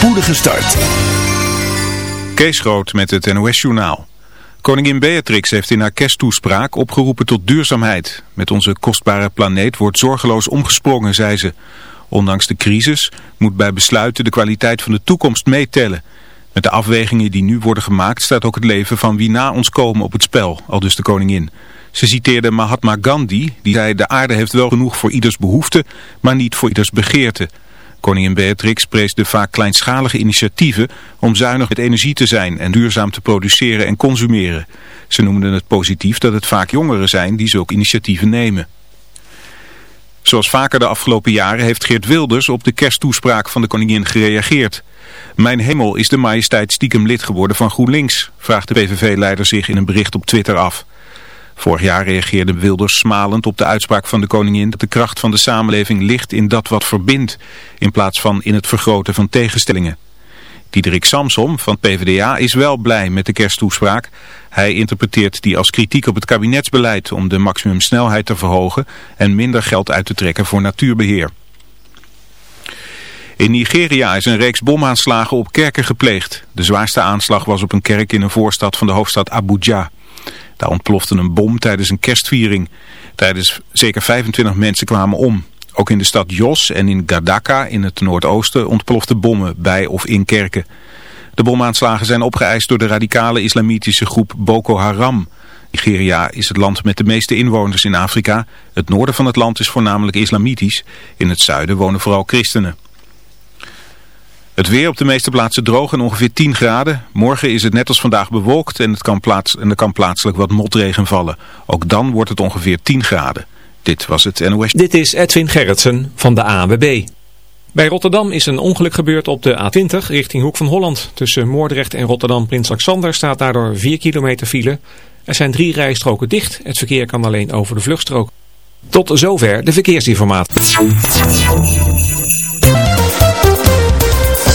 spoedige start. Kees Groot met het NOS-journaal. Koningin Beatrix heeft in haar kersttoespraak opgeroepen tot duurzaamheid. Met onze kostbare planeet wordt zorgeloos omgesprongen, zei ze. Ondanks de crisis moet bij besluiten de kwaliteit van de toekomst meetellen. Met de afwegingen die nu worden gemaakt staat ook het leven van wie na ons komen op het spel, al dus de koningin. Ze citeerde Mahatma Gandhi, die zei de aarde heeft wel genoeg voor ieders behoefte, maar niet voor ieders begeerte. Koningin Beatrix prees de vaak kleinschalige initiatieven om zuinig met energie te zijn en duurzaam te produceren en consumeren. Ze noemden het positief dat het vaak jongeren zijn die zulke initiatieven nemen. Zoals vaker de afgelopen jaren heeft Geert Wilders op de kersttoespraak van de koningin gereageerd. Mijn hemel is de majesteit stiekem lid geworden van GroenLinks, vraagt de PVV-leider zich in een bericht op Twitter af. Vorig jaar reageerde Wilders smalend op de uitspraak van de koningin dat de kracht van de samenleving ligt in dat wat verbindt, in plaats van in het vergroten van tegenstellingen. Diederik Samsom van PvdA is wel blij met de kersttoespraak. Hij interpreteert die als kritiek op het kabinetsbeleid om de maximumsnelheid te verhogen en minder geld uit te trekken voor natuurbeheer. In Nigeria is een reeks bomaanslagen op kerken gepleegd. De zwaarste aanslag was op een kerk in een voorstad van de hoofdstad Abuja. Daar ontplofte een bom tijdens een kerstviering. Tijdens zeker 25 mensen kwamen om. Ook in de stad Jos en in Gadaka in het noordoosten ontploften bommen bij of in kerken. De bomaanslagen zijn opgeëist door de radicale islamitische groep Boko Haram. Nigeria is het land met de meeste inwoners in Afrika. Het noorden van het land is voornamelijk islamitisch. In het zuiden wonen vooral christenen. Het weer op de meeste plaatsen droog en ongeveer 10 graden. Morgen is het net als vandaag bewolkt en, het kan plaats, en er kan plaatselijk wat motregen vallen. Ook dan wordt het ongeveer 10 graden. Dit was het NOS. Dit is Edwin Gerritsen van de ANWB. Bij Rotterdam is een ongeluk gebeurd op de A20 richting Hoek van Holland. Tussen Moordrecht en Rotterdam Prins Alexander staat daardoor 4 kilometer file. Er zijn drie rijstroken dicht. Het verkeer kan alleen over de vluchtstrook. Tot zover de verkeersinformatie.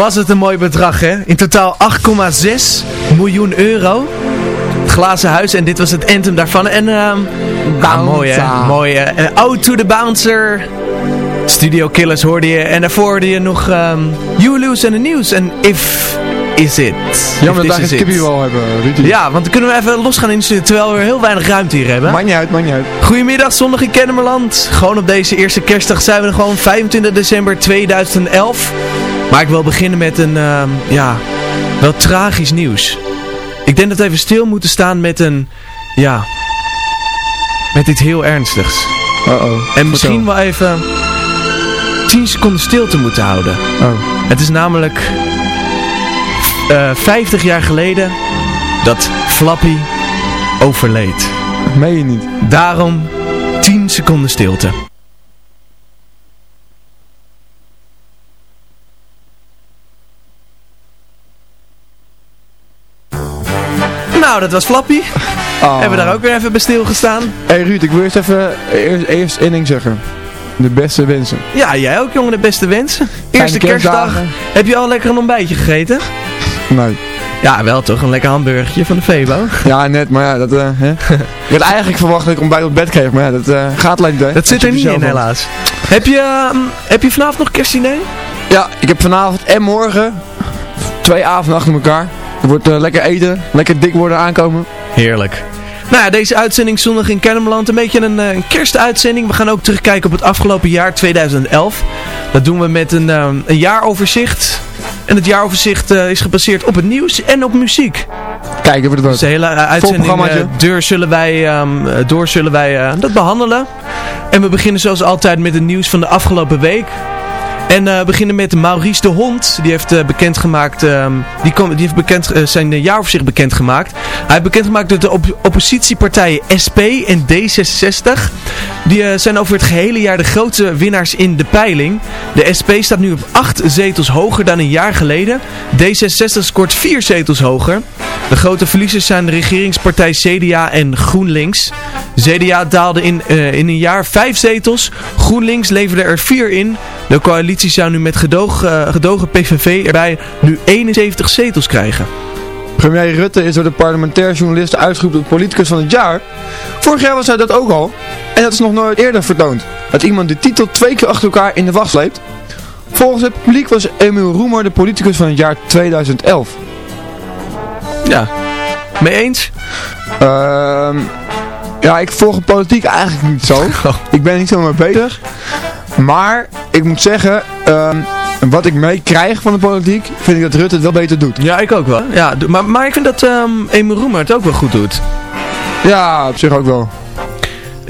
Was het een mooi bedrag, hè? In totaal 8,6 miljoen euro. Het glazen huis en dit was het anthem daarvan. En, ehm ja, mooi hè, mooi Out to the Bouncer. Studio Killers hoorde je. En daarvoor hoorde je nog ehm You Lose and the News. En If Is It. Jammer dat geen It. kippie wel hebben, Rudy. Ja, want dan kunnen we even losgaan in de studio, terwijl we heel weinig ruimte hier hebben. Maakt niet uit, maakt niet uit. Goedemiddag, zondag in Kennemerland. Gewoon op deze eerste kerstdag zijn we er gewoon 25 december 2011. Maar ik wil beginnen met een, ehm, ja, wel tragisch nieuws. Ik denk dat we even stil moeten staan met een, ja, met iets heel ernstigs. Uh-oh. En misschien wel even 10 seconden stilte moeten houden. Oh. Het is namelijk eh 50 jaar geleden dat Flappy overleed. Meen je niet. Daarom 10 seconden stilte. Nou, dat was Flappy. Oh. Hebben we daar ook weer even bij stilgestaan. Hey Ruud, ik wil eerst even eerst, eerst één ding zeggen. De beste wensen. Ja, jij ook jongen, de beste wensen. Eerste kerstdag. Heb je al lekker een ontbijtje gegeten? Nee. Ja, wel toch. Een lekker hamburgertje van de Febo. Ja, net, maar ja, dat, eh, hè. Ik had eigenlijk verwacht dat ik ontbijt op bed kreeg, maar ja, dat eh, gaat alleen niet, hè. Dat zit er niet in had. helaas. Heb je, ehm, heb je vanavond nog kerstdiner? Ja, ik heb vanavond en morgen twee avonden achter elkaar. Er wordt eh, lekker eten, lekker dik worden aankomen. Heerlijk. Nou ja, deze uitzending zondag in Kennemerland. Een beetje een, eh, een kerstuitzending. We gaan ook terugkijken op het afgelopen jaar 2011. Dat doen we met een, ehm, een jaaroverzicht. En het jaaroverzicht eh, is gebaseerd op het nieuws en op muziek. Kijk, even de Dus de hele eh, uitzending programmaatje. eh, door zullen wij, ehm, eh, door zullen wij eh, dat behandelen. En we beginnen zoals altijd met het nieuws van de afgelopen week. En eh, we beginnen met Maurice de Hond. Die heeft eh, bekendgemaakt, ehm, die, die heeft bekend, eh, zijn jaaroverzicht bekendgemaakt. Hij heeft bekendgemaakt dat de op oppositiepartijen SP en D66. Die zijn over het gehele jaar de grootste winnaars in de peiling. De SP staat nu op 8 zetels hoger dan een jaar geleden. D66 scoort 4 zetels hoger. De grote verliezers zijn de regeringspartij CDA en GroenLinks. CDA daalde in, in een jaar 5 zetels. GroenLinks leverde er 4 in. De coalitie zou nu met gedoog, eh, gedogen PVV erbij nu 71 zetels krijgen. Premier Rutte is door de parlementair journalisten uitgeroepen tot politicus van het jaar. Vorig jaar was hij dat ook al. En dat is nog nooit eerder vertoond. Dat iemand de titel twee keer achter elkaar in de wacht sleept. Volgens het publiek was Emiel Roemer de politicus van het jaar 2011. Ja. Mee eens? Ehm ja, ik volg politiek eigenlijk niet zo. Ik ben niet zo mee bezig. Maar ik moet zeggen, ehm, wat ik meekrijg van de politiek, vind ik dat Rutte het wel beter doet. Ja, ik ook wel. Ja, maar, maar ik vind dat Emil Roemer het ook wel goed doet. Ja, op zich ook wel.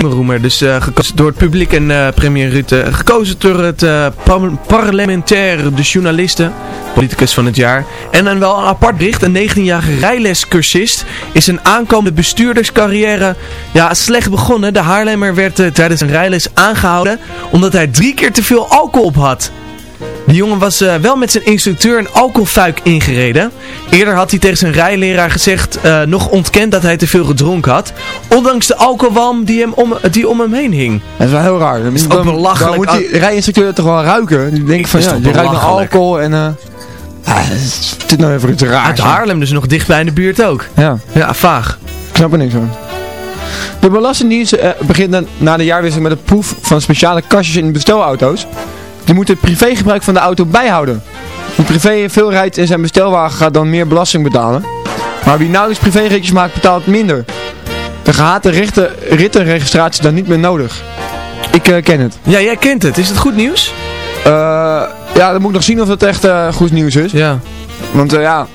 Roemer, dus eh, gekozen door het publiek en eh, premier Rutte. Gekozen door het eh, par- parlementair, de journalisten, politicus van het jaar. En dan wel een apart bericht, een 19-jarige rijlescursist is een aankomende bestuurderscarrière ja, slecht begonnen. De Haarlemmer werd tijdens een rijles aangehouden omdat hij drie keer te veel alcohol op had. De jongen was eh, wel met zijn instructeur een alcoholfuik ingereden. Eerder had hij tegen zijn rijleraar gezegd, eh, nog ontkend dat hij te veel gedronken had. Ondanks de alcoholwalm die, hem om, die om hem heen hing. Dat is wel heel raar. Dan, is ook belachelijk. Dan moet die rijinstructeur toch wel ruiken. Die denkt van ja, je ruikt naar alcohol en... eh ah, het is- dit nou even iets raars. Uit Haarlem, dus nog dichtbij in de buurt ook. Ja, Ja, vaag. ik snap er niks van. De Belastingdienst eh, begint na de jaarwisseling met een proef van speciale kastjes in bestelauto's. Die moeten het privégebruik van de auto bijhouden. Wie privé veel rijdt in zijn bestelwagen gaat dan meer belasting betalen. Maar wie nauwelijks privéritjes maakt betaalt minder. De gehate richten, rittenregistratie is dan niet meer nodig. Ik eh, ken het. Ja, jij kent het. Is het goed nieuws? Eh, ja, dan moet ik nog zien of het echt eh, goed nieuws is. Ja. Want ja,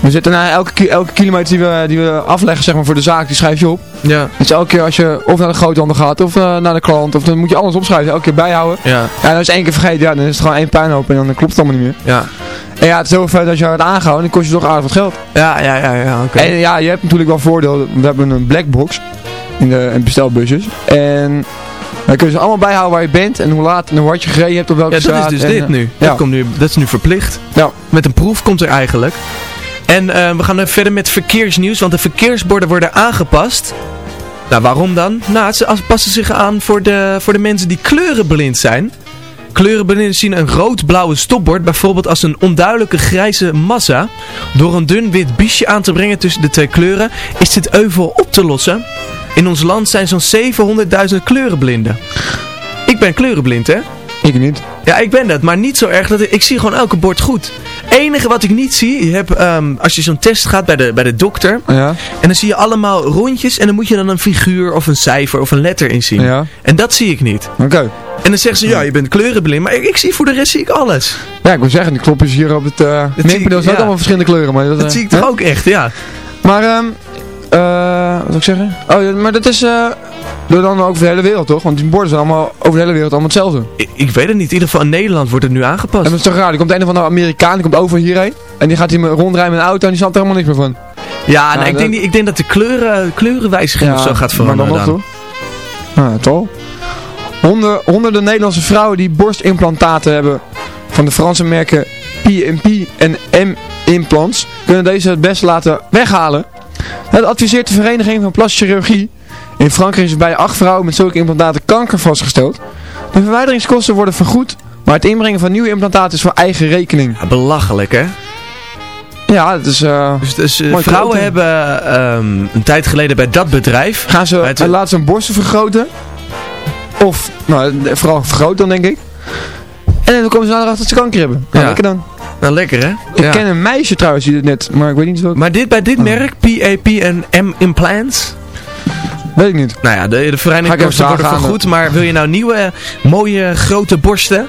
we zitten na elke, ki- elke kilometer die we, die we afleggen zeg maar, voor de zaak, die schrijf je op. Ja. Dus elke keer als je of naar de groothandel gaat of eh, naar de klant, of dan moet je alles opschrijven, elke keer bijhouden. Ja. Ja, en als je één keer vergeet, ja, dan is het gewoon één puinhoop en dan klopt het allemaal niet meer. Ja. En ja, het is zo feit dat je wordt aangehouden, dan kost je toch aardig wat geld. Ja, ja, ja, ja, oké. En ja, je hebt natuurlijk wel voordeel, we hebben een blackbox in de in bestelbusjes. En dan kun je ze allemaal bijhouden waar je bent en hoe laat en hoe hard je gereden hebt op welke Ja, dat is dus en, dit eh, nu. Ja. Dat, komt nu. dat is nu verplicht. Ja. Met een proef komt er eigenlijk. En eh, we gaan verder met verkeersnieuws, want de verkeersborden worden aangepast. Nou, waarom dan? Nou, ze as- passen zich aan voor de, voor de mensen die kleurenblind zijn. Kleurenblinden zien een rood-blauwe stopbord, bijvoorbeeld als een onduidelijke grijze massa. Door een dun wit biesje aan te brengen tussen de twee kleuren is dit euvel op te lossen. In ons land zijn zo'n 700.000 kleurenblinden. Ik ben kleurenblind, hè? Ik niet. Ja, ik ben dat, maar niet zo erg. Dat ik, ik zie gewoon elke bord goed. Enige wat ik niet zie, je hebt, ehm, als je zo'n test gaat bij de, bij de dokter. Ja. En dan zie je allemaal rondjes en dan moet je dan een figuur of een cijfer of een letter inzien. Ja. En dat zie ik niet. Oké. En dan zeggen ze, ja, je bent kleurenblind. Maar ik, ik zie voor de rest zie ik alles. Ja, ik wil zeggen, die knopjes hier op het uh, zie ik, merkpaneel zijn ja. allemaal verschillende kleuren. Maar dat, Dat eh, zie ik hè? toch ook echt, ja. Maar, ehm eh wat wil ik zeggen? Oh, ja, maar dat is eh door dan over de hele wereld, toch? Want die borden zijn allemaal over de hele wereld allemaal hetzelfde. Ik, ik weet het niet. In ieder geval in Nederland wordt het nu aangepast. En dat is toch raar? Er komt een of andere Amerikaan, die komt over hierheen. En die gaat hier rondrijden met een auto en die snapt er helemaal niks meer van. Ja, nou, Nou, ik, dat- denk, ik denk dat de kleuren, kleurenwijziging of zo gaat veranderen Maar dan nog, toch? Ja, toch? Honderden Nederlandse vrouwen die borstimplantaten hebben van de Franse merken P&P en M-implants kunnen deze het best laten weghalen. Dat adviseert de Vereniging van Plastische Chirurgie. In Frankrijk is bij acht vrouwen met zulke implantaten kanker vastgesteld. De verwijderingskosten worden vergoed, maar het inbrengen van nieuwe implantaten is voor eigen rekening. Ja, belachelijk, hè? Ja, het is... eh, Dus, dus eh, vrouwen hebben ehm, een tijd geleden bij dat bedrijf... gaan ze, Het- eh, laten ze hun borsten vergroten. Of, nou, vooral vergroten dan denk ik. En dan komen ze erachter dat ze kanker hebben. Nou, Ja. lekker dan. Nou, lekker, hè? Ik Ja. ken een meisje trouwens die het net, maar ik weet niet wat. Maar dit, bij dit Oh. merk, PAP en M-implants... Weet ik niet. Nou ja, de, verenigingskosten even worden vragen. vergoed, maar wil je nou nieuwe, eh, mooie, grote borsten,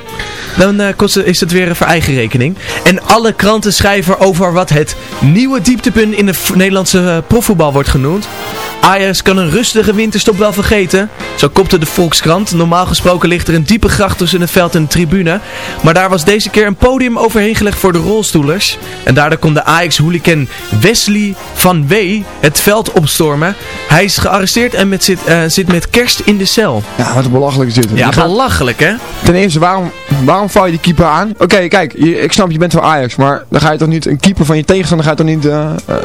dan kost het, is het weer voor eigen rekening. En alle kranten schrijven over wat het nieuwe dieptepunt in de Nederlandse eh, profvoetbal wordt genoemd. Ajax kan een rustige winterstop wel vergeten. Zo kopte de Volkskrant. Normaal gesproken ligt er een diepe gracht tussen het veld en de tribune. Maar daar was deze keer een podium overheen gelegd voor de rolstoelers. En daardoor kon de Ajax-hooligan Wesley van Wee het veld opstormen. Hij is gearresteerd en met zit, eh, zit met kerst in de cel. Ja, wat een belachelijk zitten. Ja, gaat- belachelijk hè? ten eerste, waarom, waarom val je die keeper aan? Oké, kijk, je- ik snap je bent van Ajax, maar dan ga je toch niet een keeper van je tegenstander, ga je toch niet eh, eh,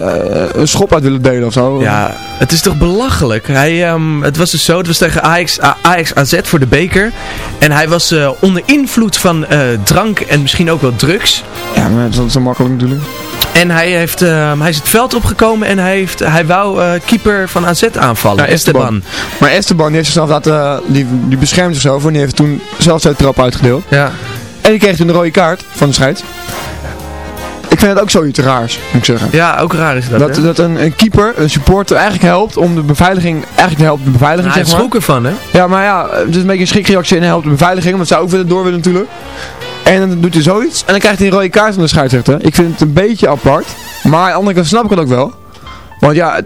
een schop uit willen delen of zo? Ja, het is toch belachelijk. Hij, ehm, het was dus zo, het was tegen Ajax, A- Ajax AZ voor de beker. En hij was eh, onder invloed van eh, drank en misschien ook wel drugs. Ja, maar dat is zo makkelijk natuurlijk. En hij, heeft, ehm, hij is het veld opgekomen en hij, heeft, hij wou eh, keeper van AZ aanvallen. Ja, Esteban. Maar Esteban heeft zichzelf laten, eh, die, die beschermt zichzelf en die heeft toen zelf zijn trap uitgedeeld. Ja. En die kreeg toen een rode kaart van de scheids. Ik vind het ook zoiets raars, moet ik zeggen. ja, ook raar is dat, Dat, hè? dat een, een keeper, een supporter eigenlijk helpt om de beveiliging, eigenlijk helpt de beveiliging Nou, hij zeg maar. schrok ervan, hè? Ja, maar ja, het is een beetje een schrikreactie en hij helpt de beveiliging, want zij ook willen door willen natuurlijk. En dan doet hij zoiets en dan krijgt hij een rode kaart van de scheidsrechter. Ik vind het een beetje apart, maar aan de andere kant snap ik het ook wel. Want ja,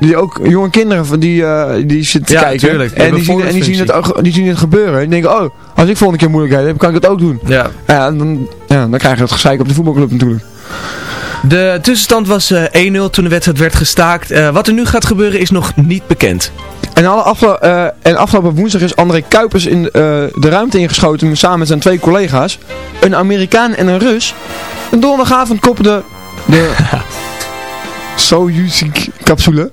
die ook jonge kinderen van die, eh, die zitten te Ja, kijken tuurlijk, en die zien, en die zien, het, ook- die zien het gebeuren. En die denken, oh, als ik volgende keer moeilijkheden heb, kan ik dat ook doen. Ja. Ja, en dan, ja, dan krijg je het gezeik op de voetbalclub natuurlijk. De tussenstand was eh, 1-0 toen de wedstrijd werd gestaakt. Eh, wat er nu gaat gebeuren is nog niet bekend. En, alle eh, en afgelopen woensdag is André Kuipers in eh, de ruimte ingeschoten samen met zijn twee collega's. Een Amerikaan en een Rus. En donderdagavond koppelde de Soyuz-capsule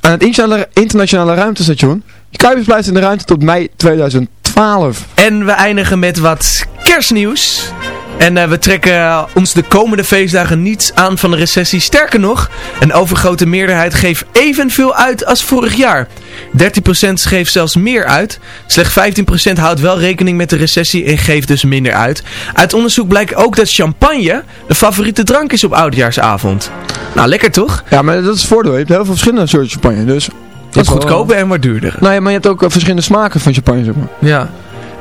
aan het internationale ruimtestation. Kuipers blijft in de ruimte tot mei 2012. En we eindigen met wat kerstnieuws. En eh, we trekken eh, ons de komende feestdagen niets aan van de recessie. Sterker nog, een overgrote meerderheid geeft evenveel uit als vorig jaar. 13% geeft zelfs meer uit. Slechts 15% houdt wel rekening met de recessie en geeft dus minder uit. Uit onderzoek blijkt ook dat champagne de favoriete drank is op oudjaarsavond. Nou, lekker toch? Ja, maar dat is het voordeel. Je hebt heel veel verschillende soorten champagne. Dus Dat is goedkoper en wat duurder. Nou ja, maar je hebt ook eh, verschillende smaken van champagne, zeg maar. Ja.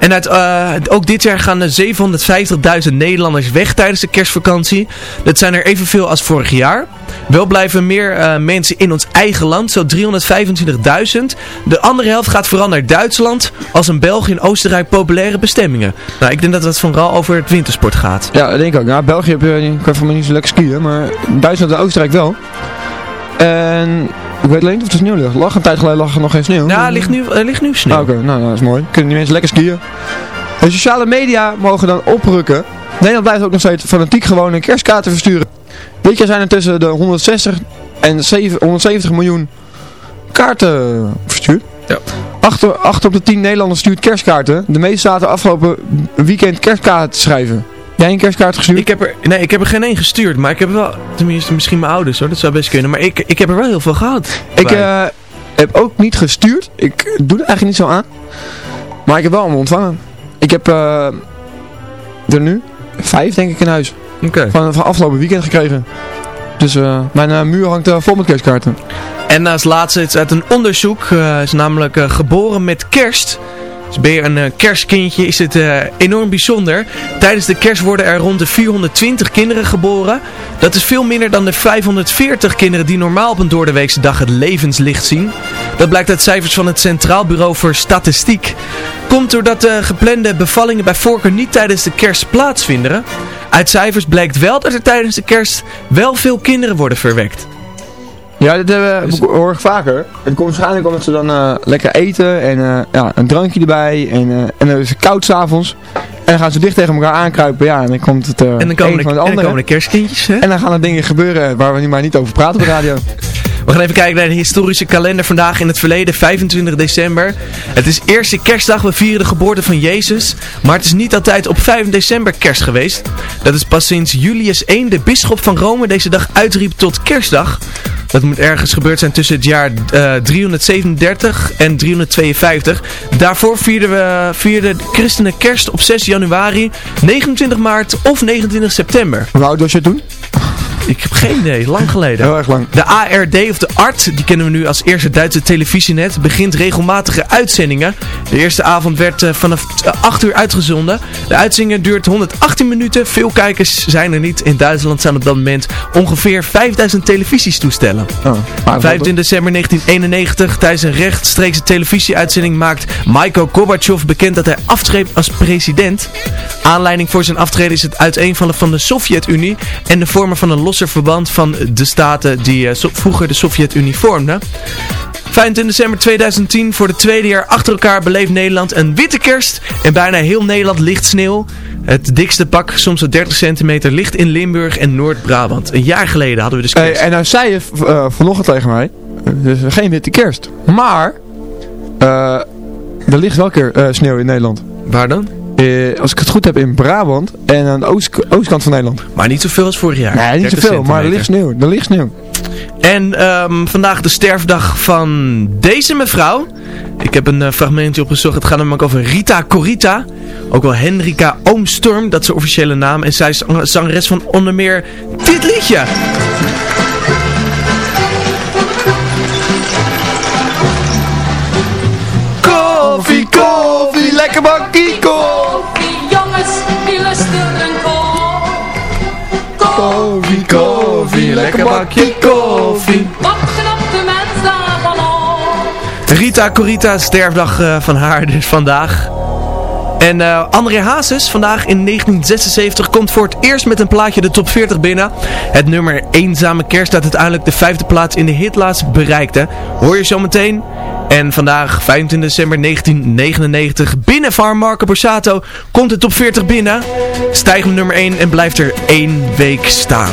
En uit, eh, ook dit jaar gaan er 750.000 Nederlanders weg tijdens de kerstvakantie. Dat zijn er evenveel als vorig jaar. Wel blijven meer eh, mensen in ons eigen land, zo 325.000. De andere helft gaat vooral naar Duitsland, als in België en Oostenrijk populaire bestemmingen. Nou, ik denk dat het vooral over het wintersport gaat. Ja, dat denk ik ook. Ja, België heb je, kan van mij niet zo lekker skiën, maar Duitsland en Oostenrijk wel. En ik weet alleen niet of er sneeuw ligt. Lag een tijd geleden lag er nog geen sneeuw. Ja, er ligt nu, er ligt nu sneeuw. Ah, Oké, nou, nou, dat is mooi. Kunnen die mensen lekker skiën. De sociale media mogen dan oprukken. Nederland blijft ook nog steeds fanatiek gewoon een kerstkaarten versturen. Dit jaar zijn er tussen de 160 en 7 170 miljoen kaarten verstuurd. Ja. Achter, acht op de 10 Nederlanders stuurt kerstkaarten. De meeste zaten afgelopen weekend kerstkaarten te schrijven. Jij een kerstkaart gestuurd? Ik heb er, nee, ik heb er geen één gestuurd, maar ik heb wel, tenminste misschien mijn ouders hoor, dat zou best kunnen, maar ik, ik heb er wel heel veel gehad. Ik eh, heb ook niet gestuurd. Ik doe er eigenlijk niet zo aan. Maar ik heb wel allemaal ontvangen. Ik heb eh, er nu vijf denk ik in huis. Oké. Van, van afgelopen weekend gekregen. Dus eh, mijn muur hangt vol met kerstkaarten. En als laatste iets uit een onderzoek, is namelijk geboren met kerst. Dus ben je een eh, kerstkindje, is het eh, enorm bijzonder. Tijdens de kerst worden er rond de 420 kinderen geboren. Dat is veel minder dan de 540 kinderen die normaal op een doordeweekse dag het levenslicht zien. Dat blijkt uit cijfers van het Centraal Bureau voor Statistiek. Komt doordat de geplande bevallingen bij voorkeur niet tijdens de kerst plaatsvinden. Uit cijfers blijkt wel dat er tijdens de kerst wel veel kinderen worden verwekt. Ja, dat hebben, Dus- hoor ik vaker. Het komt waarschijnlijk omdat ze dan eh, lekker eten en eh, ja, een drankje erbij. En, eh, en dan is het koud s'avonds. En dan gaan ze dicht tegen elkaar aankruipen. Ja, en dan komt het eh En dan komen, een de, van het en dan andere. komen de kerstkindjes. Hè? En dan gaan er dingen gebeuren waar we nu maar niet over praten op de radio. We gaan even kijken naar de historische kalender vandaag in het verleden, 25 december. Het is eerste kerstdag, we vieren de geboorte van Jezus. Maar het is niet altijd op 5 december kerst geweest. Dat is pas sinds Julius I, de bisschop van Rome, deze dag uitriep tot kerstdag. Dat moet ergens gebeurd zijn tussen het jaar eh, 337 en 352. Daarvoor vierden, we, vierden de christenen kerst op 6 januari, 29 maart of 29 september. Hoe oud was je toen? Ik heb geen idee, lang geleden. Heel erg lang. De ARD of de ART, die kennen we nu als eerste Duitse televisienet, begint regelmatige uitzendingen. De eerste avond werd eh, vanaf eh, 8 uur uitgezonden. De uitzending duurt 118 minuten. Veel kijkers zijn er niet. In Duitsland zijn op dat moment ongeveer 5000 televisiestoestellen. Oh, maar 25 december 1991, tijdens een rechtstreekse televisieuitzending maakt Michael Gorbachev bekend dat hij aftreedt als president. Aanleiding voor zijn aftreden is het uiteenvallen van de Sovjet-Unie en de vormen van een verband van de staten die eh, vroeger de Sovjet-Unie vormden. 25 december 2010, voor de tweede jaar achter elkaar beleeft Nederland een witte kerst. En bijna heel Nederland ligt sneeuw. Het dikste pak, soms wel 30 centimeter, ligt in Limburg en Noord-Brabant. Een jaar geleden hadden we dus Hey, kerst. en nou zei je eh, vanochtend tegen mij, eh, dus geen witte kerst. Maar, er ligt wel keer sneeuw in Nederland. Waar dan? Eh, als ik het goed heb in Brabant en aan de oost, oostkant van Nederland. Maar niet zoveel als vorig jaar. Nee, niet 30 zoveel, maar er ligt sneeuw. Er ligt sneeuw. En ehm, vandaag de sterfdag van deze mevrouw. Ik heb een eh, fragmentje opgezocht. Het gaat namelijk over Rita Corita. Ook wel Henrika Oomstorm, dat is de officiële naam. En zij is zang- zangeres van onder meer dit liedje. Koffie, koffie, lekker bakkie koffie. Lekker bakkie koffie. Wat knapt de mens daarvan op? Rita Corita, sterfdag eh, van haar dus vandaag. En eh, André Hazes, vandaag in 1976, komt voor het eerst met een plaatje de top 40 binnen. Het nummer Eenzame Kerst dat uiteindelijk de vijfde plaats in de hitlijst bereikte. Hoor je zo meteen. En vandaag, 25 december 1999, binnen van Marco Borsato komt de top 40 binnen. Stijgt nummer 1 en blijft er één week staan.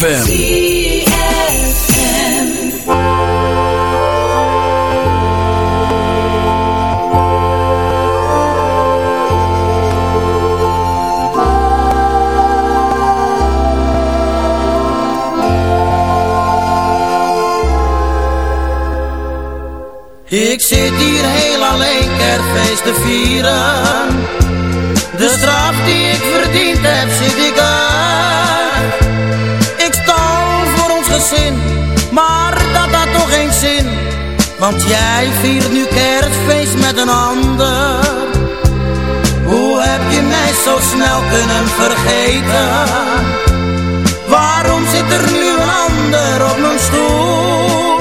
ZFM. Want jij viert nu kerstfeest met een ander Hoe heb je mij zo snel kunnen vergeten Waarom zit er nu een ander op mijn stoel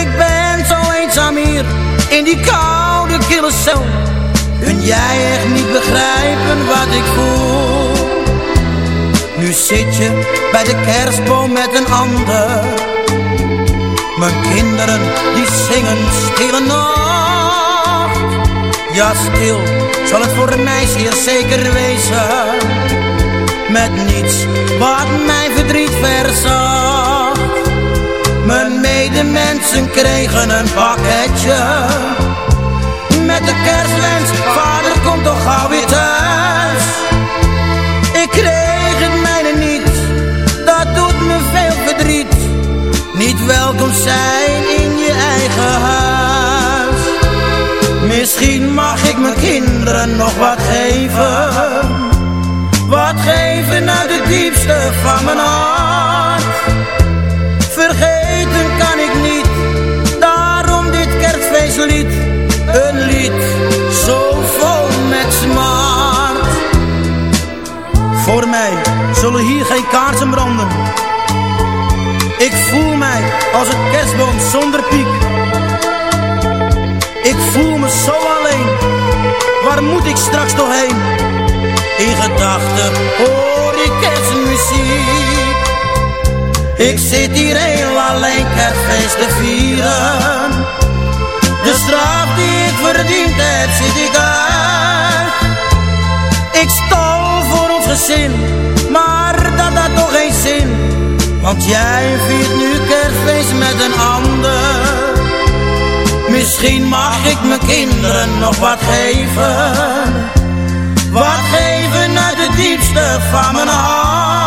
ik ben zo eenzaam hier in die koude kille cel. Kun jij echt niet begrijpen wat ik voel? Nu zit je bij de kerstboom met een ander. Mijn kinderen die zingen stille nacht. Ja, stil zal het voor mij zeer zeker wezen. Met niets wat mijn verdriet verzacht. Mijn medemensen kregen een pakketje Met de kerstwens, vader komt toch gauw weer thuis mijn kinderen nog wat geven Wat geven uit het diepste van mijn hart Vergeten kan ik niet, daarom dit kerstfeestlied. Een lied zo vol met smart. Voor mij zullen hier geen kaarsen branden. Ik voel mij als een kerstboom zonder piek. Ik voel me zo alleen, waar moet ik straks nog heen? In gedachten hoor ik kerstmuziek. Ik zit hier heel alleen kerstfeest te vieren De straf die ik verdiend heb zit ik uit Ik stal voor ons gezin, maar dat had toch geen zin Want jij viert nu kerstfeest met een ander Misschien mag ik mijn kinderen nog wat geven. Wat geven uit het diepste van mijn hart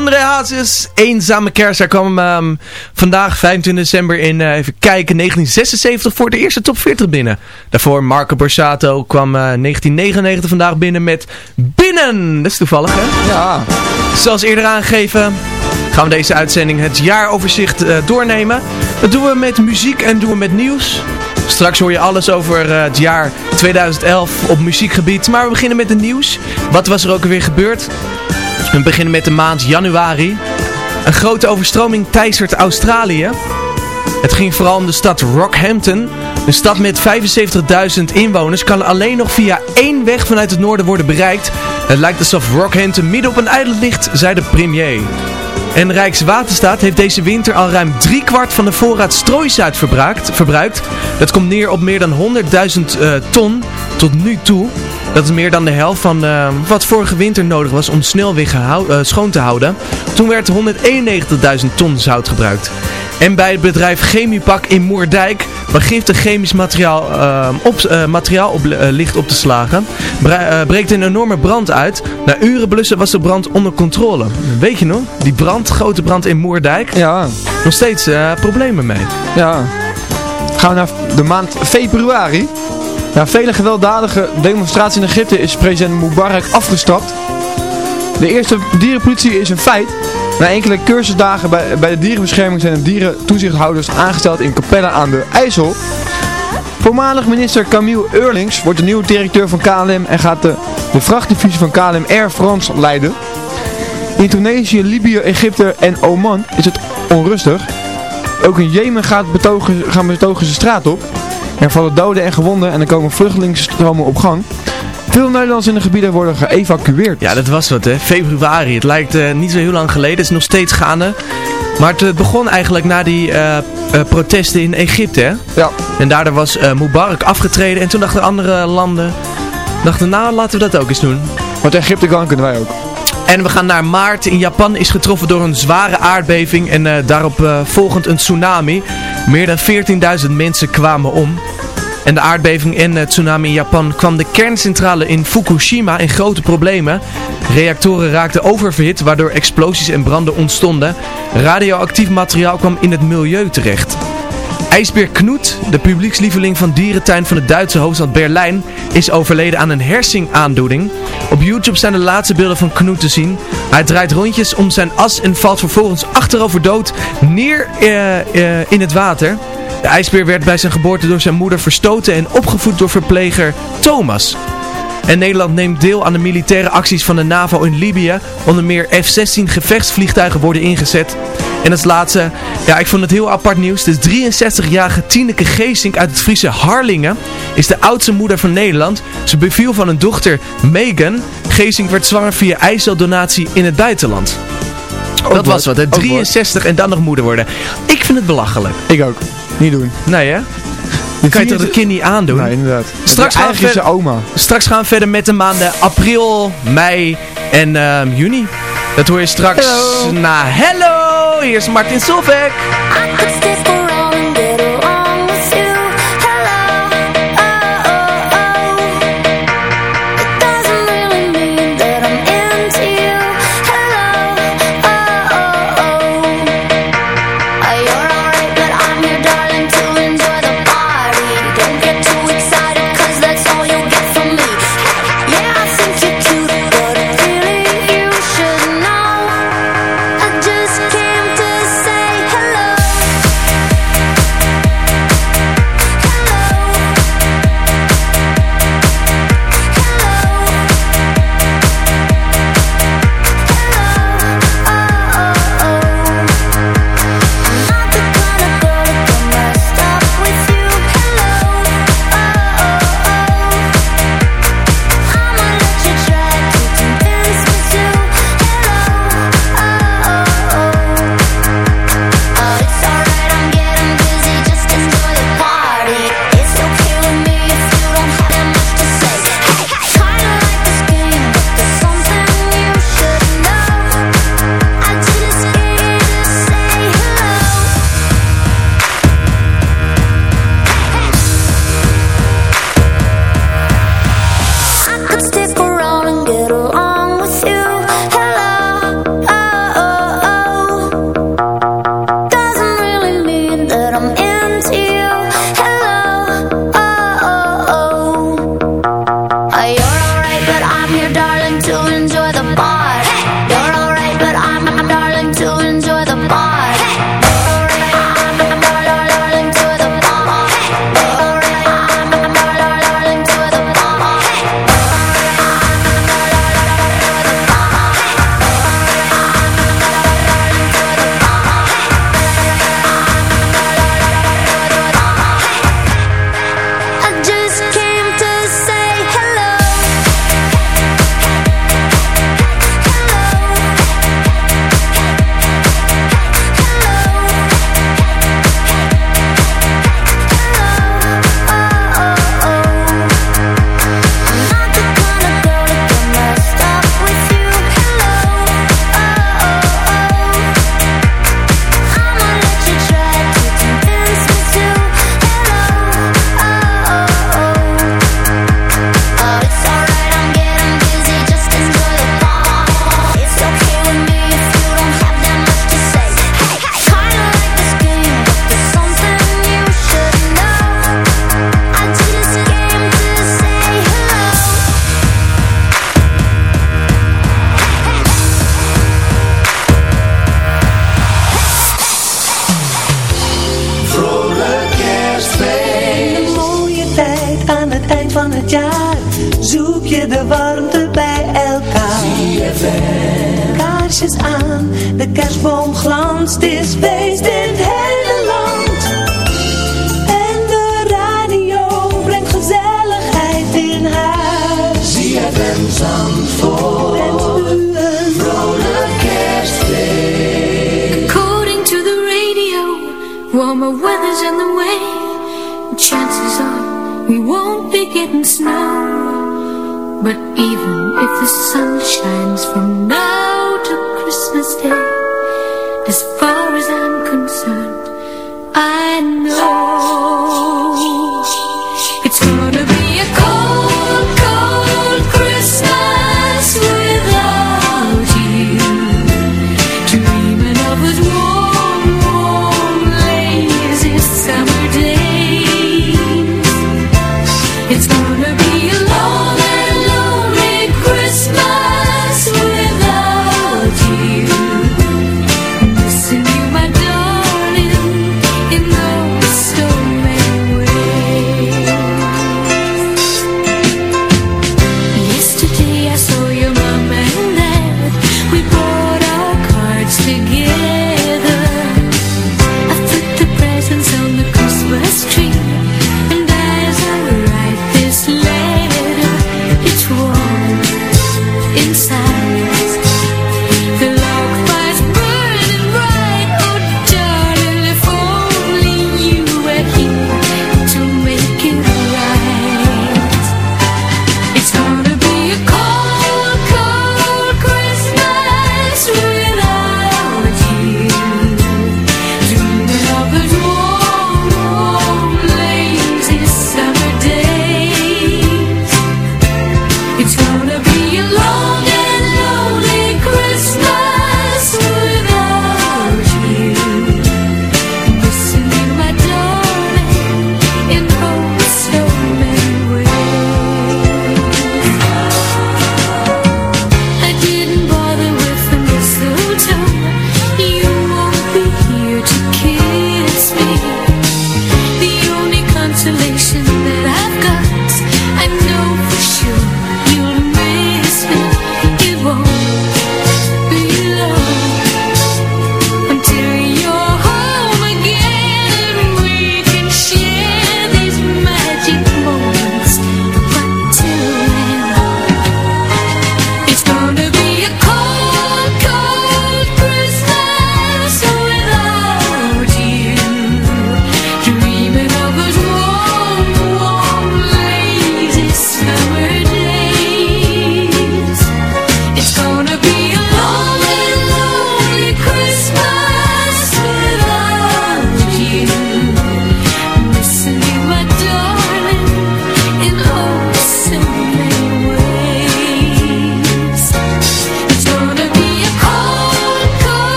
André Hazes, Eenzame Kerst. Hij kwam ehm, vandaag, 25 december, in, eh, even kijken, 1976 voor de eerste top 40 binnen. Daarvoor Marco Borsato kwam eh, 1999 vandaag binnen met Binnen. Dat is toevallig, hè? Ja. Zoals eerder aangegeven, gaan we deze uitzending het jaaroverzicht eh, doornemen. Dat doen we met muziek en doen we met nieuws. Straks hoor je alles over eh, het jaar 2011 op muziekgebied. Maar we beginnen met het nieuws. Wat was er ook alweer gebeurd? We beginnen met de maand januari. Een grote overstroming teistert Australië. Het ging vooral om de stad Rockhampton. Een stad met 75.000 inwoners kan alleen nog via één weg vanuit het noorden worden bereikt. Het lijkt alsof Rockhampton midden op een eiland ligt, zei de premier. En Rijkswaterstaat heeft deze winter al ruim driekwart van de voorraad strooisout verbruikt. Dat komt neer op meer dan 100.000 eh, ton tot nu toe. Dat is meer dan de helft van eh, wat vorige winter nodig was om snelweg eh, schoon te houden. Toen werd 191.000 ton zout gebruikt. En bij het bedrijf Chemiepak in Moerdijk, waar giftig chemisch materiaal, eh, op, eh, materiaal op, eh, ligt op te slagen, bre- eh, breekt een enorme brand uit. Na uren blussen was de brand onder controle. Weet je nog? Die brand, grote brand in Moerdijk. Ja. Nog steeds problemen mee. Ja. Gaan we naar de maand februari. Na vele gewelddadige demonstraties in Egypte is president Mubarak afgestapt. De eerste dierenpolitie is een feit. Na enkele cursusdagen bij, bij de dierenbescherming zijn de dierentoezichthouders aangesteld in Capelle aan de IJssel. Voormalig minister Camille Eurlings wordt de nieuwe directeur van KLM en gaat de, de vrachtdivisie van KLM Air France leiden. In Tunesië, Libië, Egypte en Oman is het onrustig. Ook in Jemen gaat betogen, gaan betogers de straat op. Er vallen doden en gewonden en er komen vluchtelingsstromen op gang. Veel Nederlanders in de gebieden worden geëvacueerd. Ja, dat was wat hè. Februari. Het lijkt eh, niet zo heel lang geleden. Het is nog steeds gaande. Maar het eh, begon eigenlijk na die eh, protesten in Egypte hè. Ja. En daardoor was eh, Mubarak afgetreden. En toen dachten andere landen... Dachten nou laten we dat ook eens doen. Wat Egypte kan, kunnen wij ook. En we gaan naar maart. In Japan is getroffen door een zware aardbeving en daarop volgend een tsunami. Meer dan 14.000 mensen kwamen om. En de aardbeving en tsunami in Japan kwam de kerncentrale in Fukushima in grote problemen. Reactoren raakten oververhit waardoor explosies en branden ontstonden. Radioactief materiaal kwam in het milieu terecht. IJsbeer Knoet, de publiekslieveling van dierentuin van de Duitse hoofdstad Berlijn, is overleden aan een hersenaandoening. Op YouTube zijn de laatste beelden van Knoet te zien. Hij draait rondjes om zijn as en valt vervolgens achterover dood neer eh, eh, in het water. De ijsbeer werd bij zijn geboorte door zijn moeder verstoten en opgevoed door verpleger Thomas. En Nederland neemt deel aan de militaire acties van de NAVO in Libië. Onder meer F-16 gevechtsvliegtuigen worden ingezet. En als laatste, ja ik vond het heel apart nieuws. De 63-jarige Tineke Geesink uit het Friese Harlingen is de oudste moeder van Nederland. Ze beviel van een dochter Megan. Geesink werd zwanger via eiceldonatie in het buitenland. dat was wat, hè? Ook wat. 63 en dan nog moeder worden. Ik vind het belachelijk. Ik ook. Niet doen. Nee hè? Kan je toch het kind niet aandoen? Nee, inderdaad. Straks gaan we zijn oma. Straks gaan we verder met de maanden april, mei en ehm, juni. Dat hoor je straks Hello. na Hello! Hier is Martin Solveig.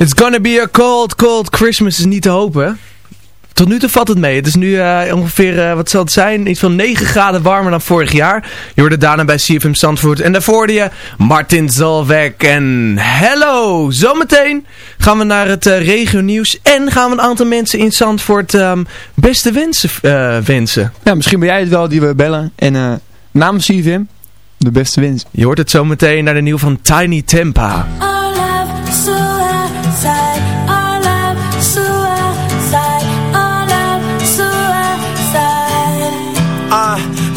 It's gonna be a cold, cold Christmas is niet te hopen. Tot nu toe valt het mee. Het is nu eh, ongeveer, eh, wat zal het zijn, iets van 9 graden warmer dan vorig jaar. Je hoorde daarna bij CFM Zandvoort. En daarvoor hoorde je Martin Zalwek en Hello! Zometeen gaan we naar het uh, regio nieuws. En gaan we een aantal mensen in Zandvoort ehm, beste wensen eh, wensen. Ja, misschien ben jij het wel die we bellen. En eh namens CFM, de beste wens. Je hoort het zometeen naar de nieuw van Tiny Tempa. All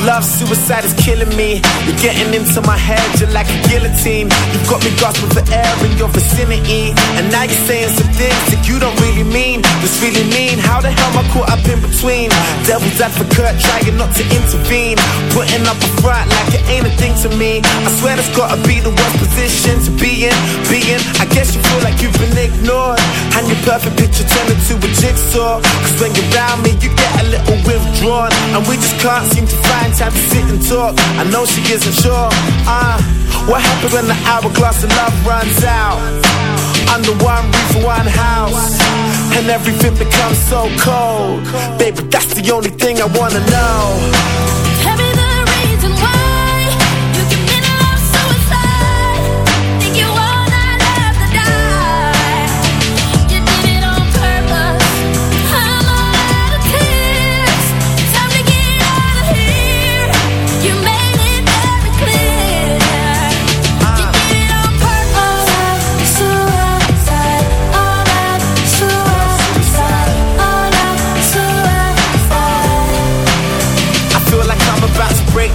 love suicide is killing me. You're getting into my head, you're like a guillotine. You've got me gasping for air in your vicinity. And now you're saying some things that you don't really mean. This really mean. How the hell am I caught up in between? Devil's advocate, trying not to intervene. Putting up a front like it ain't a thing to me. I swear that's gotta be the worst position to be in. Being, I guess you feel like you've been ignored. And your perfect picture turned into a jigsaw. Cause when you're around me, you get a little withdrawn. And we just can't seem to find time to sit and talk. I know she isn't sure. Uh, what happens when the hourglass of love runs out? Under one roof, one house. And everything becomes so cold. Baby, that's the only thing I wanna know.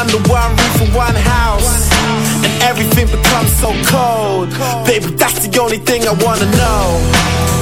Under one roof and one house. And everything becomes so cold. Baby, that's the only thing I wanna know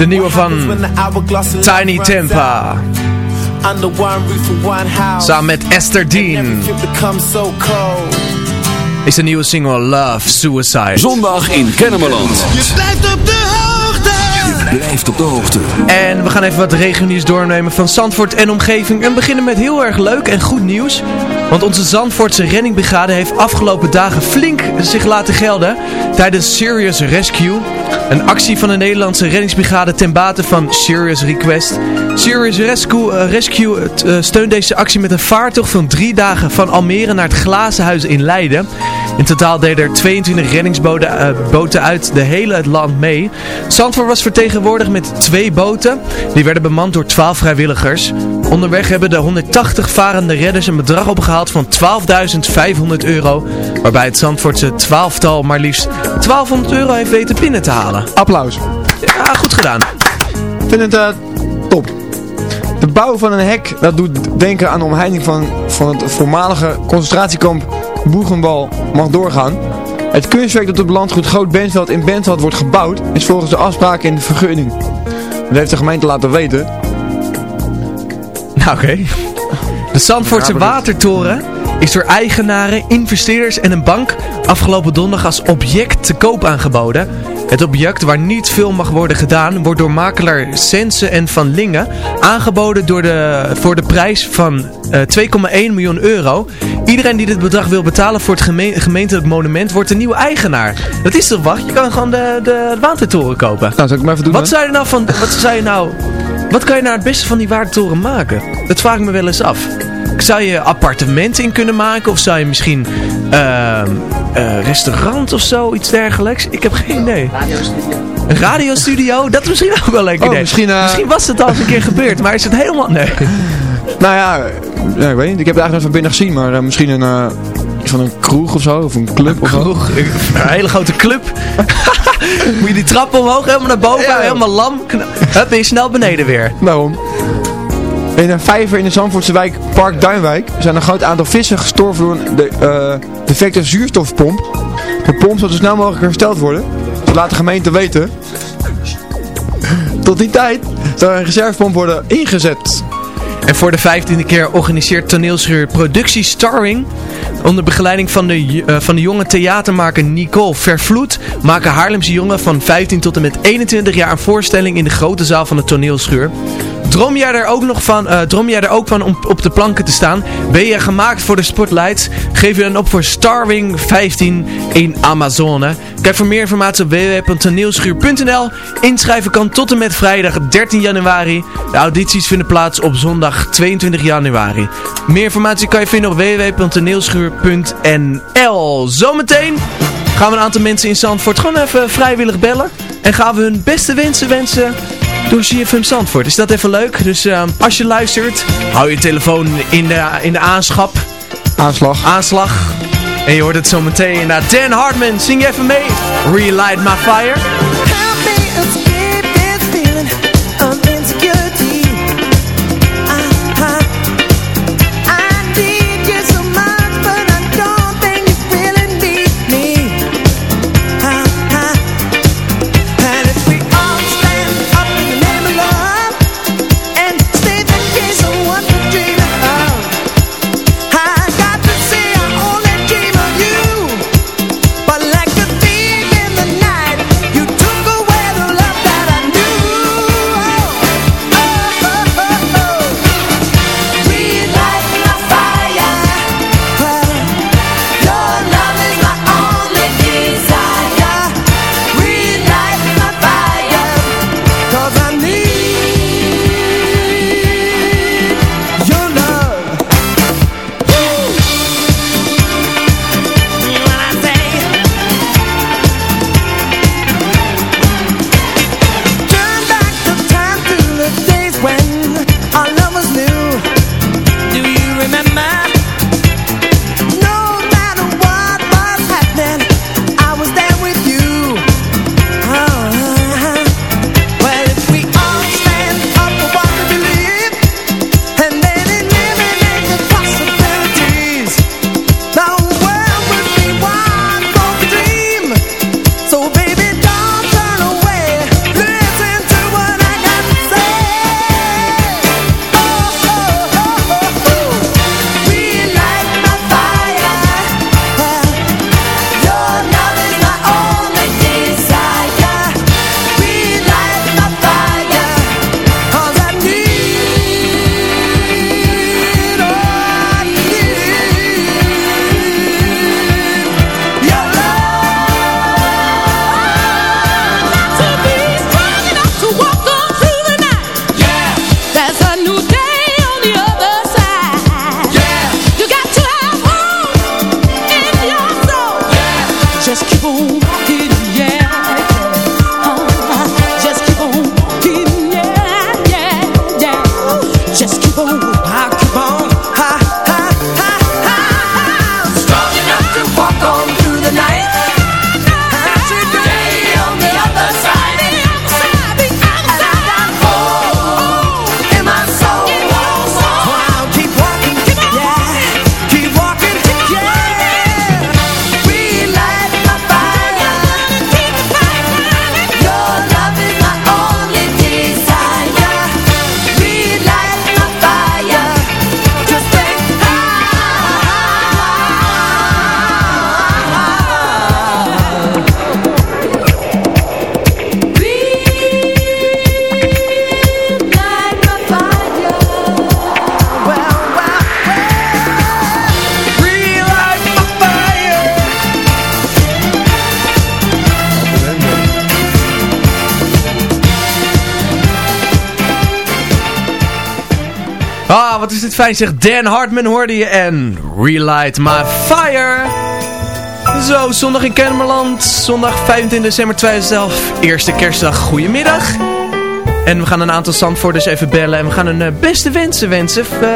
De nieuwe van Tiny Tempa. Under one roof and one house Samen met Esther Dean. Is de nieuwe single Love Suicide. Zondag in Kennemerland. Je blijft op de hoogte. Blijft op de hoogte. En we gaan even wat regionieuws doornemen van Zandvoort en omgeving. En beginnen met heel erg leuk en goed nieuws. Want onze Zandvoortse reddingbrigade heeft afgelopen dagen flink zich laten gelden tijdens Serious Rescue. Een actie van de Nederlandse reddingsbrigade ten bate van Serious Request. Serious Rescue, eh, Rescue eh, steunt deze actie met een vaartocht van drie dagen van Almere naar het Glazen Huis in Leiden. In totaal deden er 22 reddingsboten eh, boten uit de hele het land mee. Zandvoort was vertegenwoordigd met twee boten. Die werden bemand door 12 vrijwilligers. Onderweg hebben de 180 varende redders een bedrag opgehaald van 12.500 euro. Waarbij het Zandvoortse twaalftal maar liefst 1200 euro heeft weten binnen te halen. Applaus. Ja, goed gedaan. Ik vind het eh, top. De bouw van een hek, dat doet denken aan de omheining van, van het voormalige concentratiekamp Boegenwal mag doorgaan. Het kunstwerk dat op het landgoed Groot Bentveld in Bentveld wordt gebouwd, is volgens de afspraken in de vergunning. Dat heeft de gemeente laten weten. Nou, oké. De Zandvoortse Watertoren is door eigenaren, investeerders en een bank afgelopen donderdag als object te koop aangeboden. Het object waar niet veel mag worden gedaan wordt door makelaar Sense en Van Lingen aangeboden door de, voor de prijs van eh, 2,1 miljoen euro. Iedereen die dit bedrag wil betalen voor het geme- gemeentelijk monument wordt een nieuwe eigenaar. Dat is toch wacht? Je kan gewoon de, de Watertoren kopen. Nou, zal ik hem even doen? Wat zou je nou van, wat zou je nou, wat kan je nou het beste van die watertoren maken? Dat vraag ik me wel eens af. Zou je appartementen in kunnen maken? Of zou je misschien eh, restaurant of zo, iets dergelijks? Ik heb geen idee. Een radiostudio? Dat is misschien ook wel een leuk Oh, idee. misschien, eh, misschien was het al eens een keer gebeurd, maar is het helemaal... Nee. Nou ja, ja, ik weet niet. Ik heb het eigenlijk van binnen gezien, maar eh, misschien een, eh, iets van een kroeg of zo, of een club of zo. Een hele grote club. Moet je die trap omhoog, helemaal naar boven, Ja. helemaal lam. Hup, ben je snel beneden weer. Daarom. In een vijver in de Zandvoortse wijk Park Duinwijk zijn een groot aantal vissen gestorven door een de, eh, defecte zuurstofpomp. De pomp zal zo snel mogelijk hersteld worden. Dat laat de gemeente weten. Tot die tijd zal er een reservepomp worden ingezet. En voor de vijftiende keer organiseert toneelschuur Productie Starring. Onder begeleiding van de, eh, van de jonge theatermaker Nicole Vervloed maken Haarlemse jongen van 15 tot en met 21 jaar een voorstelling in de grote zaal van de toneelschuur. Droom jij er ook nog van, eh, droom jij er ook van om op de planken te staan? Ben je gemaakt voor de spotlights? Geef je dan op voor Starwing 15 in Amazone. Kijk voor meer informatie op www.toneelschuur.nl. Inschrijven kan tot en met vrijdag 13 januari. De audities vinden plaats op zondag 22 januari. Meer informatie kan je vinden op www.toneelschuur.nl. Zometeen gaan we een aantal mensen in Zandvoort gewoon even vrijwillig bellen. En gaan we hun beste wensen wensen door CFM Zandvoort. Is dat even leuk? Dus ehm, als je luistert, hou je telefoon in de, in de aanschap. Aanslag. Aanslag. En je hoort het zo meteen naar Dan Hartman. Zing je even mee. Relight my fire. Fijn zeg. Dan Hartman hoorde je en Relight My Fire. Zo, zondag in Kennemerland. Zondag 25 december 2011. Eerste kerstdag. Goedemiddag. En we gaan een aantal Zandvoorters even bellen. En we gaan een eh, beste wensen wensen. eh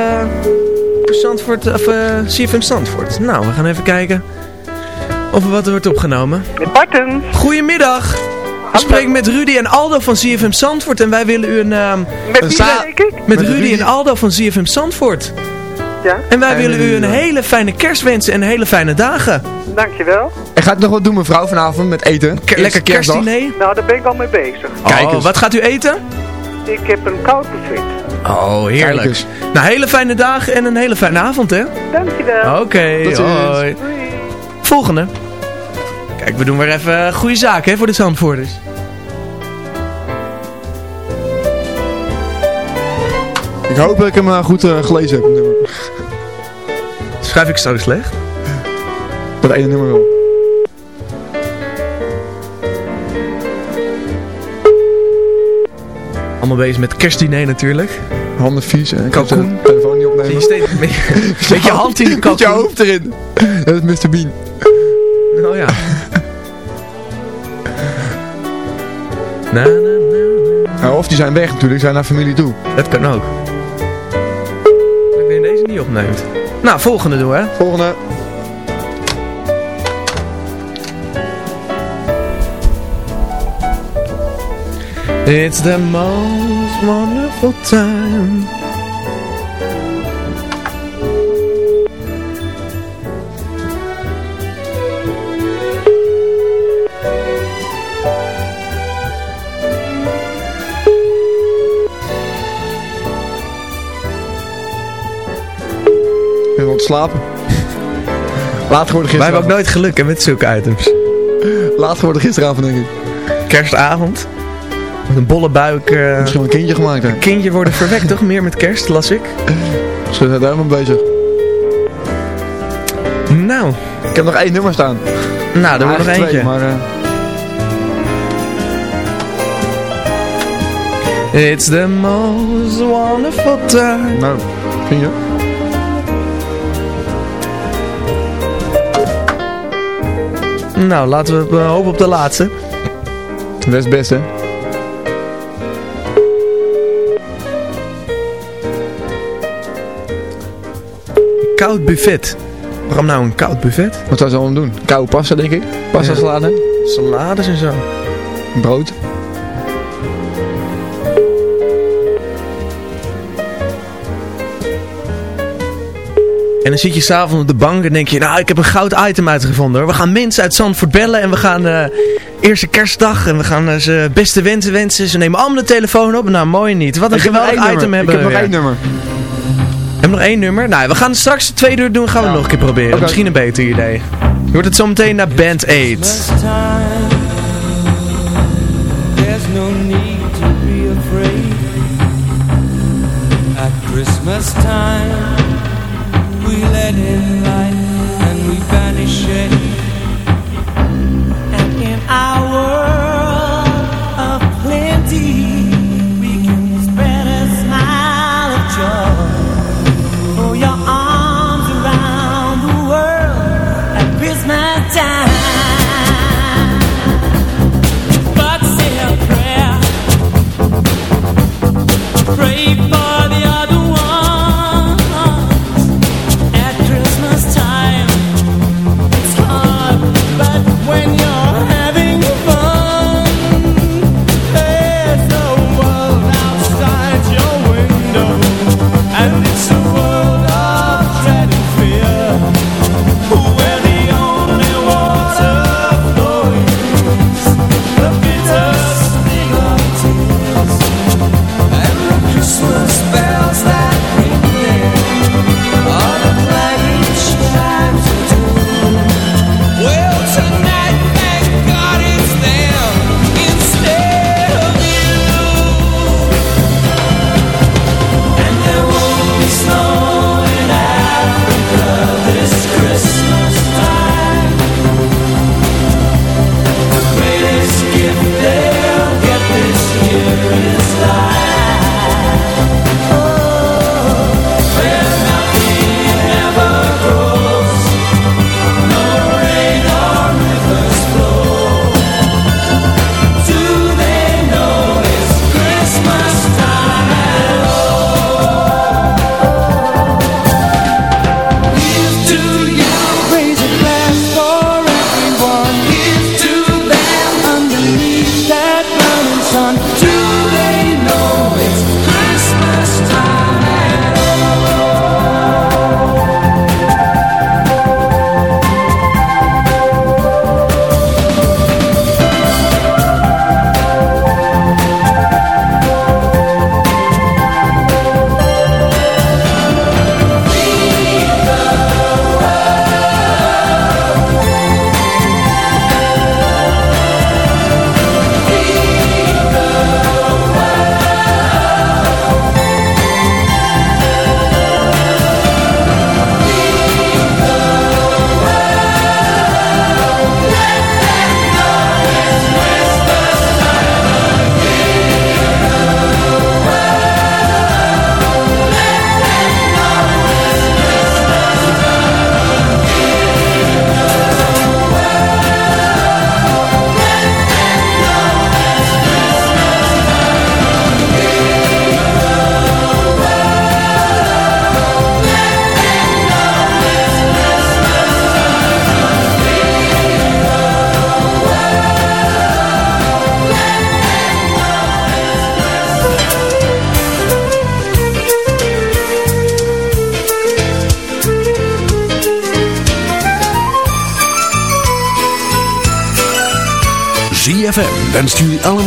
voor Zandvoort, of eh CFM Zandvoort. Nou, we gaan even kijken of er wat wordt opgenomen. Met Barten. Goedemiddag. We spreken met Rudy en Aldo van CFM Zandvoort. En wij willen u een... ehm, Met een wie ik? Met Rudy en Aldo van CFM Zandvoort. Ja. En wij En, willen u een hele fijne kerst wensen en hele fijne dagen. Dankjewel. En gaat nog wat doen mevrouw vanavond met eten? Ke- lekker kerstdiner. Nou, daar ben ik al mee bezig. Kijk eens. Oh, wat gaat u eten? Ik heb een koud buffet. Oh, Kijk heerlijk. Nou, hele fijne dagen en een hele fijne avond, hè? Dankjewel. Oké, hoi. Volgende. Kijk, we doen weer even goede zaken, hè, voor de Zandvoorters. Ik hoop dat ik hem eh, goed eh, gelezen heb. Schrijf ik zo slecht? Dat ene nummer wel. Allemaal bezig met kerstdiner natuurlijk. Handen vies. En ik heb Kalkoen. zijn telefoon niet Zie je opnemen. steeds met, met je hand in de Met je kalkoen. hoofd erin. Dat is Mr. Bean. Oh ja. Na, na, na, Nou, of die zijn weg natuurlijk, zijn naar familie toe. Dat kan ook. Niet opneemt. Nou, volgende doen, hè? Volgende. It's the most wonderful time. Slapen. Laat geworden Wij hebben ook gisteravond. nooit geluk hè, met zulke items. Laat geworden gisteravond denk ik. Kerstavond. Met een bolle buik. eh, Misschien wel een kindje gemaakt hè. kindje worden verwekt, toch? Meer met kerst, las ik. Ze zijn daar helemaal bezig. Nou, Ik heb nog één nummer staan. nou, er wordt nog eentje. twee, maar eh, It's the most wonderful time. nou, vind je? Nou, laten we hopen op de laatste. Dat is het beste. Koud buffet. Waarom nou een koud buffet? Wat zou ze allemaal doen? Koude pasta denk ik. Pasta Ja. salade. Salades en zo. Brood. Dan zit je s'avonds op de bank en denk je, nou, ik heb een goud item uitgevonden hoor. We gaan mensen uit Zandvoort bellen en we gaan eh eerste kerstdag en we gaan eh, ze beste wensen wensen. Ze nemen allemaal de telefoon op. Nou, mooi niet. Wat een Ik heb geweldig item nummer. hebben Ik heb we nog één nummer. We hebben nog één nummer. Nou, we gaan straks de tweede uur doen. Gaan we nog een keer proberen. Misschien een beter idee. Je hoort het zo meteen naar Band 8. There's no need to be afraid. At Christmas time, we let in